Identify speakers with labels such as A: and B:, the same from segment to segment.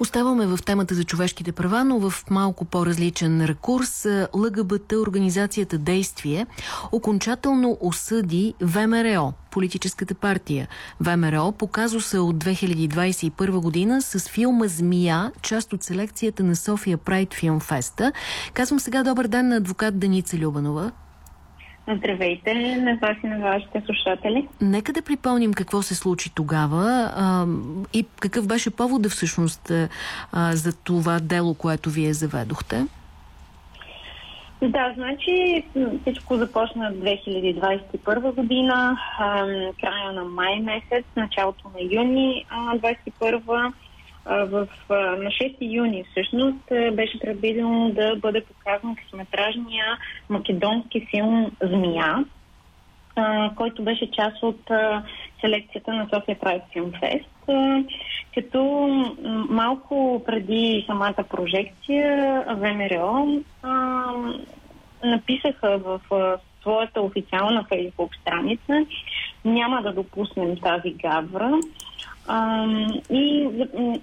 A: Оставаме в темата за човешките права, но в малко по-различен рекурс. ЛГБТ организацията Действие окончателно осъди ВМРО, политическата партия. ВМРО по казуса от 2021 година с филма Змия, част от селекцията на София Прайд Филм Феста. Казвам сега добър ден на адвокат Даница Любанова.
B: Здравейте на вас и на вашите слушатели.
A: Нека да припомним какво се случи тогава а, и какъв беше повода всъщност а, за това дело, което вие заведохте.
B: Да, значи всичко започна 2021 година, а, края на май месец, началото на юни 2021 в, на 6 юни всъщност беше предвидено да бъде показан късометражния македонски филм Змия, който беше част от селекцията на София Прайд Филм Фест. Като малко преди самата прожекция ВМРО написаха в своята официална фейсбук страница няма да допуснем тази гавра и,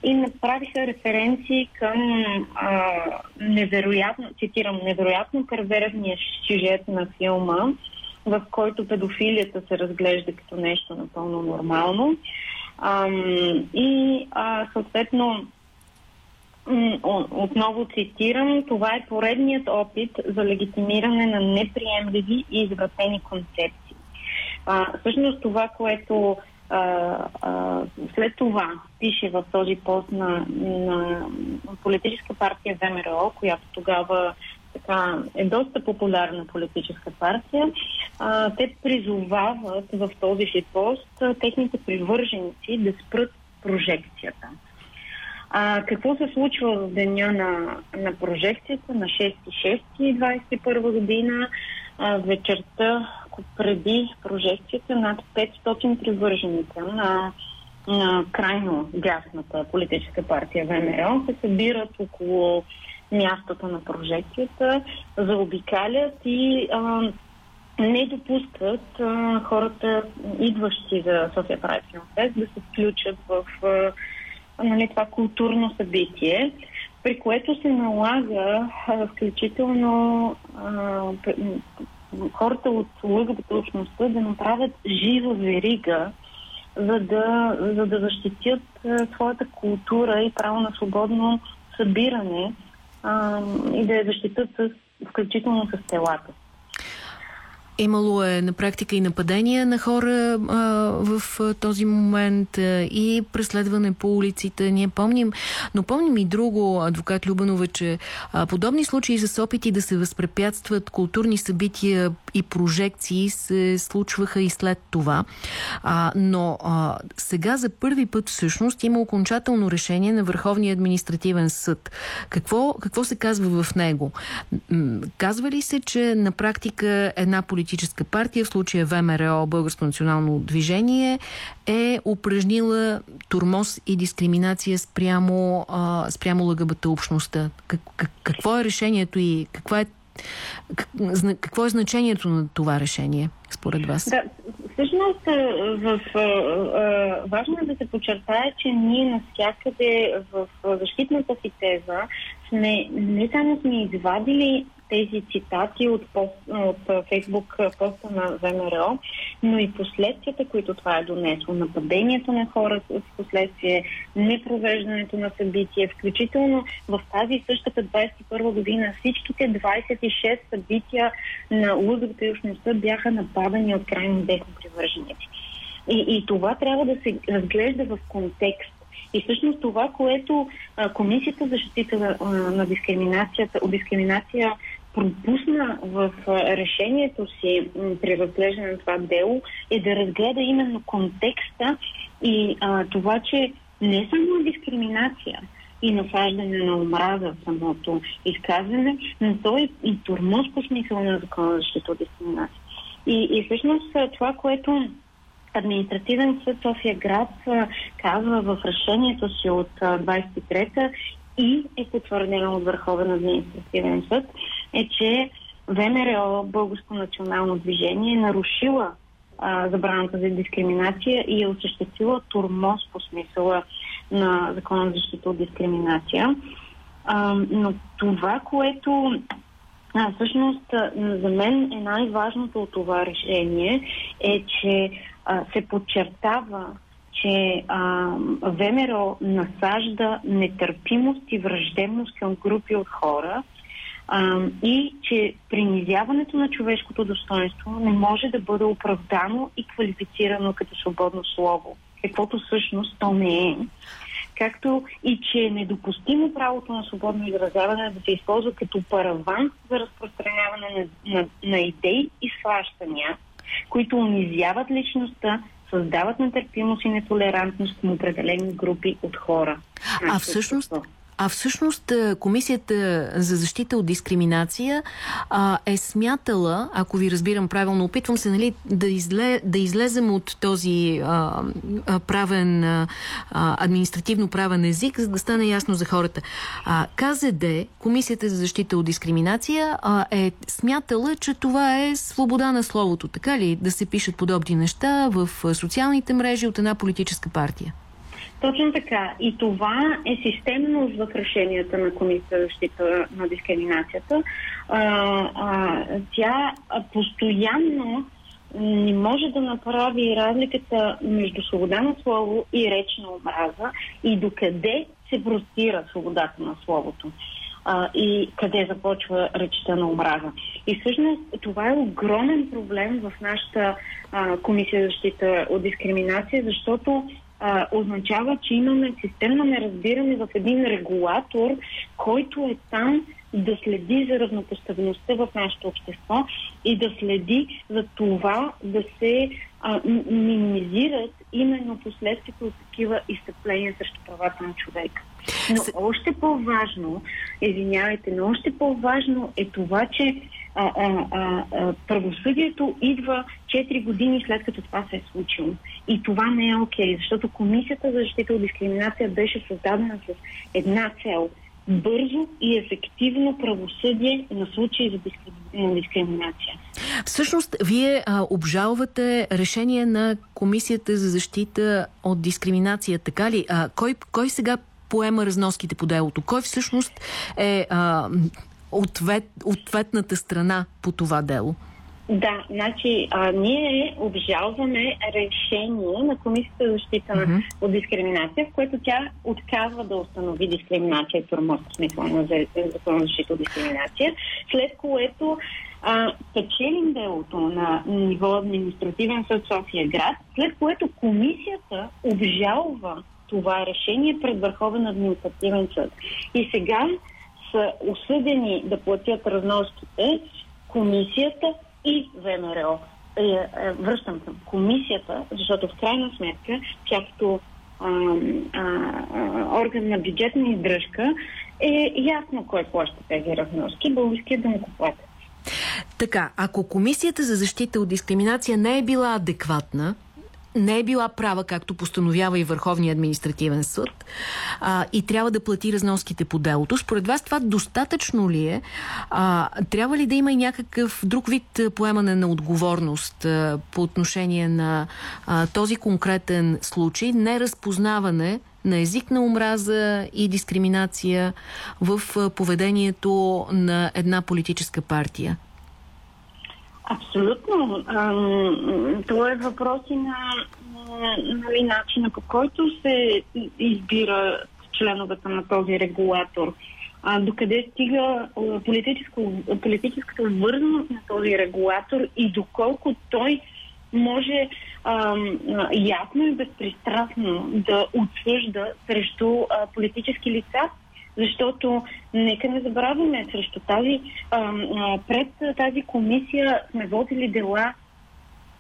B: и направиха референции към а, невероятно, цитирам, невероятно перверзния сюжет на филма, в който педофилията се разглежда като нещо напълно нормално. А, и а, съответно отново цитирам, това е поредният опит за легитимиране на неприемливи и извратени концепции. А, всъщност това, което а, а, след това пише в този пост на, на политическа партия ВМРО, която тогава така, е доста популярна политическа партия, а, те призовават в този си пост техните привърженици да спрат прожекцията. А, какво се случва в деня на, на прожекцията на 6.6.21 година? А, вечерта преди прожекцията над 500 привърженици на, на крайно дясната политическа партия ВМРО се събират около мястото на прожекцията, заобикалят и а, не допускат а, хората, идващи за София Правително фест, да се включат в а, нали, това културно събитие, при което се налага а, включително а, хората от лъгбата общността да направят жива верига, за да, за да защитят а, своята култура и право на свободно събиране а, и да я защитат с, включително с телата.
A: Имало е на практика и нападения на хора а, в този момент а, и преследване по улиците. Ние помним, но помним и друго, адвокат Любанова, че а, подобни случаи с опити да се възпрепятстват културни събития и прожекции се случваха и след това. А, но а, сега за първи път всъщност има окончателно решение на Върховния административен съд. Какво, какво се казва в него? Казва ли се, че на практика една политика политическа партия, в случая ВМРО, Българско национално движение, е упражнила турмоз и дискриминация спрямо, а, спрямо ЛГБТ общността. Как, как, какво е решението и каква е, как, какво е значението на това решение, според вас?
B: Да, всъщност в, в, в, важно е да се подчертая, че ние навсякъде в защитната си теза сме, не само сме извадили тези цитати от, пост, от Фейсбук поста на ВМРО, но и последствията, които това е донесло. Нападението на хора в последствие, непровеждането на събития, включително в тази същата 21 година всичките 26 събития на лудовата и общността бяха нападани от крайно десни привърженици. И, и това трябва да се разглежда в контекст. И всъщност това, което а, Комисията за защита на, на дискриминацията, от дискриминация пропусна в решението си при разглеждане на това дело е да разгледа именно контекста и а, това, че не само дискриминация и насаждане на омраза в самото изказване, но то е и турмоз по смисъл на закона за защита от дискриминация. И, и всъщност това, което Административен съд София град казва в решението си от 23-та и е потвърдено от Върховен административен съд, е, че ВМРО, Българско национално движение, е нарушила а, забраната за дискриминация и е осъществила турмоз по смисъла на Закона за защита от дискриминация. А, но това, което а, всъщност за мен е най-важното от това решение е, че а, се подчертава, че а, ВМРО насажда нетърпимост и враждебност към групи от хора а, и че принизяването на човешкото достоинство не може да бъде оправдано и квалифицирано като свободно слово, каквото всъщност то не е както и че е недопустимо правото на свободно изразяване да се използва като параван за разпространяване на, на, на идеи и сващания, които унизяват личността, създават нетърпимост и нетолерантност към определени групи от хора.
A: А всъщност, а всъщност е, Комисията за защита от дискриминация а, е смятала, ако ви разбирам правилно, опитвам се нали, да, изле, да излезем от този а, правен, а, административно-правен език, за да стане ясно за хората. А, КЗД, Комисията за защита от дискриминация, а, е смятала, че това е свобода на словото. Така ли? Да се пишат подобни неща в социалните мрежи от една политическа партия.
B: Точно така. И това е системно в решенията на Комисията за защита на дискриминацията. А, а, тя постоянно не може да направи разликата между свобода на слово и реч на омраза и докъде се простира свободата на словото а, и къде започва речта на омраза. И всъщност това е огромен проблем в нашата а, комисия за защита от дискриминация, защото а, означава, че имаме системно неразбиране в един регулатор, който е там да следи за равнопоставеността в нашето общество и да следи за това да се а, минимизират именно последствията от такива изтъпления срещу правата на човека. Но още по-важно, извинявайте, но още по-важно е това, че а, а, а, правосъдието идва 4 години след като това се е случило. И това не е окей, okay, защото Комисията за защита от дискриминация беше създадена с една цел бързо и ефективно правосъдие на случаи за дискриминация.
A: Всъщност, вие а, обжалвате решение на Комисията за защита от дискриминация, така ли? А, кой, кой сега поема разноските по делото? Кой всъщност е а, ответ, ответната страна по това дело?
B: Да, значи а, ние обжалваме решение на Комисията за защита uh-huh. от дискриминация, в което тя отказва да установи дискриминация, тормоз смисъл на Закон за защита от дискриминация, след което а, печелим делото на ниво административен съд София град, след което комисията обжалва това решение пред Върховен административен съд. И сега са осъдени да платят разноските комисията и ВМРО. Е, е, връщам към комисията, защото в крайна сметка, тя като орган на бюджетна издръжка, е ясно кой плаща тези разноски. Българският дънкоплатец.
A: Така, ако Комисията за защита от дискриминация не е била адекватна, не е била права, както постановява и Върховния административен съд, а, и трябва да плати разноските по делото. Според вас това достатъчно ли е? А, трябва ли да има и някакъв друг вид поемане на отговорност а, по отношение на а, този конкретен случай? Неразпознаване на език на омраза и дискриминация в поведението на една политическа партия?
B: Абсолютно. Това е въпрос и на нали, начина по който се избира членовете на този регулатор. А, докъде стига политическата вързаност на този регулатор и доколко той може а, ясно и безпристрастно да отсъжда срещу а, политически лица, защото нека не забравяме, срещу тази, пред тази комисия сме водили дела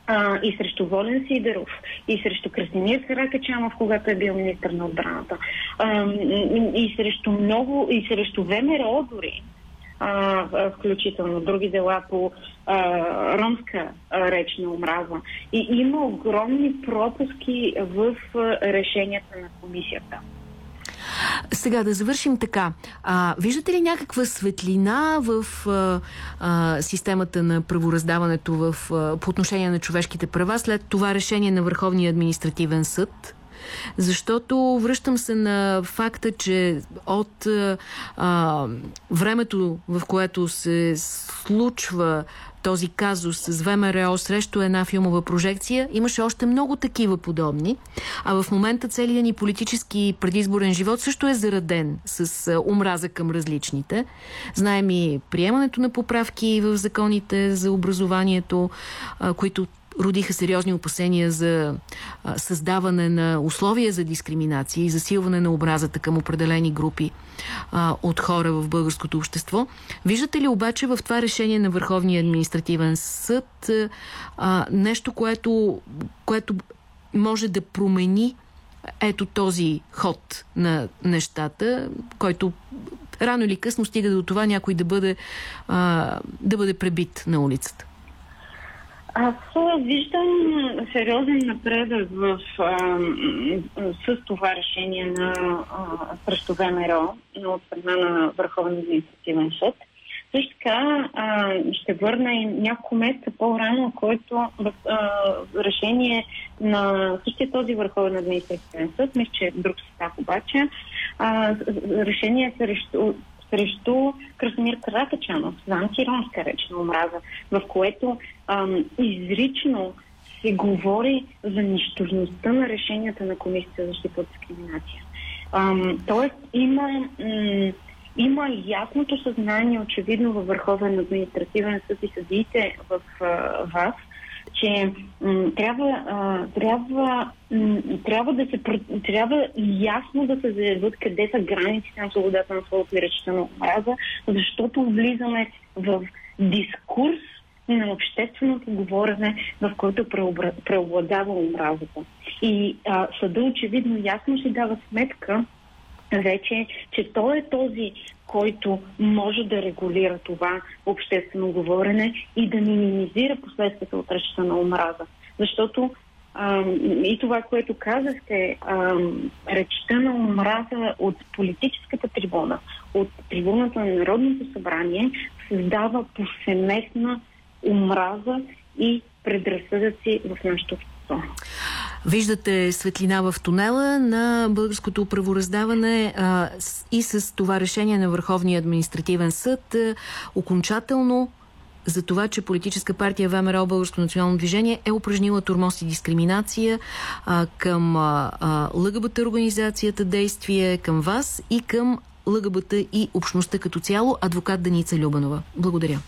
B: а, и срещу Волен Сидеров, и срещу Красимир Каракачанов, когато е бил министр на отбраната, а, и срещу много, и срещу ВМРО дори, а, включително други дела по а, ромска а, омраза. И има огромни пропуски в решенията на комисията.
A: Сега да завършим така. А, виждате ли някаква светлина в а, а, системата на правораздаването в, а, по отношение на човешките права след това решение на Върховния административен съд? Защото връщам се на факта, че от а, времето, в което се случва този казус с ВМРО срещу една филмова прожекция. Имаше още много такива подобни. А в момента целият ни политически предизборен живот също е зараден с омраза към различните. Знаем и приемането на поправки в законите за образованието, които родиха сериозни опасения за създаване на условия за дискриминация и засилване на образата към определени групи от хора в българското общество. Виждате ли обаче в това решение на Върховния административен съд нещо, което, което може да промени ето този ход на нещата, който рано или късно стига до това някой да бъде, а, да бъде пребит на улицата?
B: Аз виждам сериозен напредък в, а, с това решение на срещу ВМРО от страна на Върховен административен съд. Също така ще върна и няколко месеца по-рано, който в а, решение на същия този Върховен административен съд, мисля, че е друг състав обаче, а, решение срещу срещу Красимир Каракачанов за антиромска реч на омраза, в което ам, изрично се говори за нищожността на решенията на Комисията за защита от дискриминация. Ам, тоест има, м- има ясното съзнание, очевидно във Върховен административен съд и съдиите в а, вас, че м- трябва, а, трябва, м- трябва да се трябва ясно да се заявят къде са границите на свободата на словото и речта на омраза, защото влизаме в дискурс на общественото говорене, в който преобладава омразата. И съда очевидно ясно си дава сметка, вече, че той е този, който може да регулира това обществено говорене и да минимизира последствията от речта на омраза. Защото и това, което казахте, речта на омраза от политическата трибуна, от трибуната на Народното събрание, създава повсеместна омраза и предразсъдъци в нашето общество.
A: Виждате светлина в тунела на българското правораздаване а, и с това решение на Върховния административен съд а, окончателно за това, че политическа партия ВМРО Българско национално движение е упражнила турмоз и дискриминация а, към а, ЛГБТ организацията действие към вас и към ЛГБТ и общността като цяло, адвокат Даница Любанова. Благодаря.